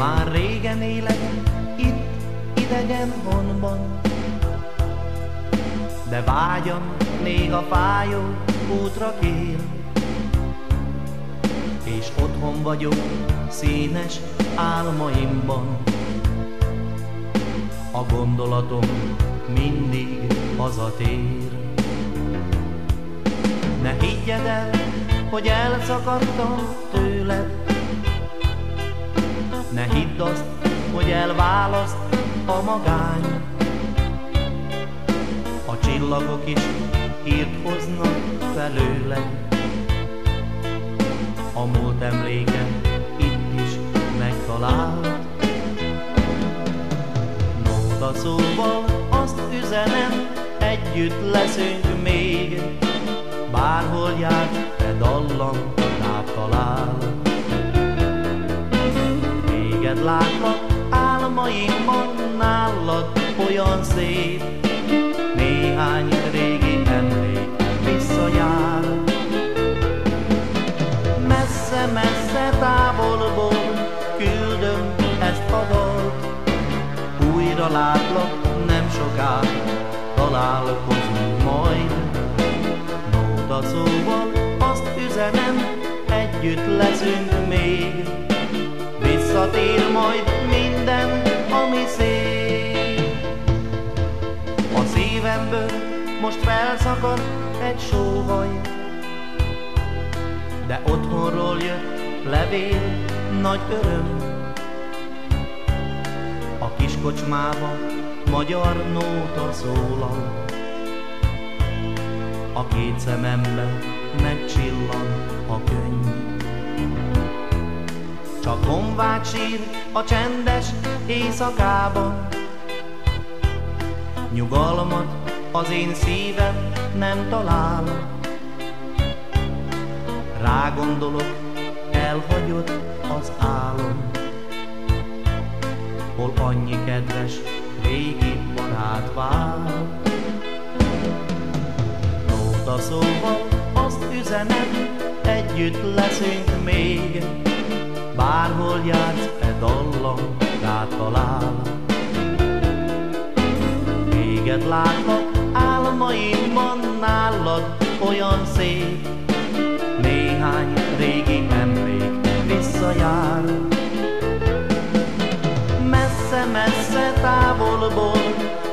Már régen élek itt, idegen honban, de vágyam néha fájó útra kér. És otthon vagyok színes álmaimban, a gondolatom mindig hazatér. Ne higgyed el, hogy elszakadtam tőled, ne hidd azt, hogy elválaszt a magány. A csillagok is hírt hoznak felőled, a múlt emlékem itt is megtalált. Nóta szóval azt üzenem, együtt leszünk még, bárhol jár, te dallam rád talál. Látlak álmaimban nálad olyan szép, néhány régi emlék visszajár. Messze-messze távolból küldöm ezt a dalt, újra látlak nem soká, találkozunk majd. Nóta szóval azt üzenem, együtt leszünk még, visszatér majd minden, ami szép. A szívemből most felszakad egy sóhaj, de otthonról jött levél, nagy öröm. A kis kocsmába magyar nóta szólal, a két szemembe megcsillan a könny. Csak honvágy sír a csendes éjszakában, Nyugalmat az én szívem nem talál. Rágondolok, elhagyott az álom, hol annyi kedves régi barát vár. Nóta szóval azt üzenem, együtt leszünk még, bárhol jársz, e dallam rád talál. Téged látlak álmaimban nálad olyan szép, néhány régi emlék visszajár. Messze-messze távolból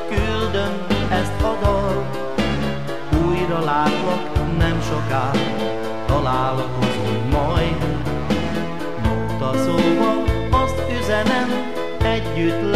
küldöm ezt a dalt, újra látlak nem soká, találkozunk együtt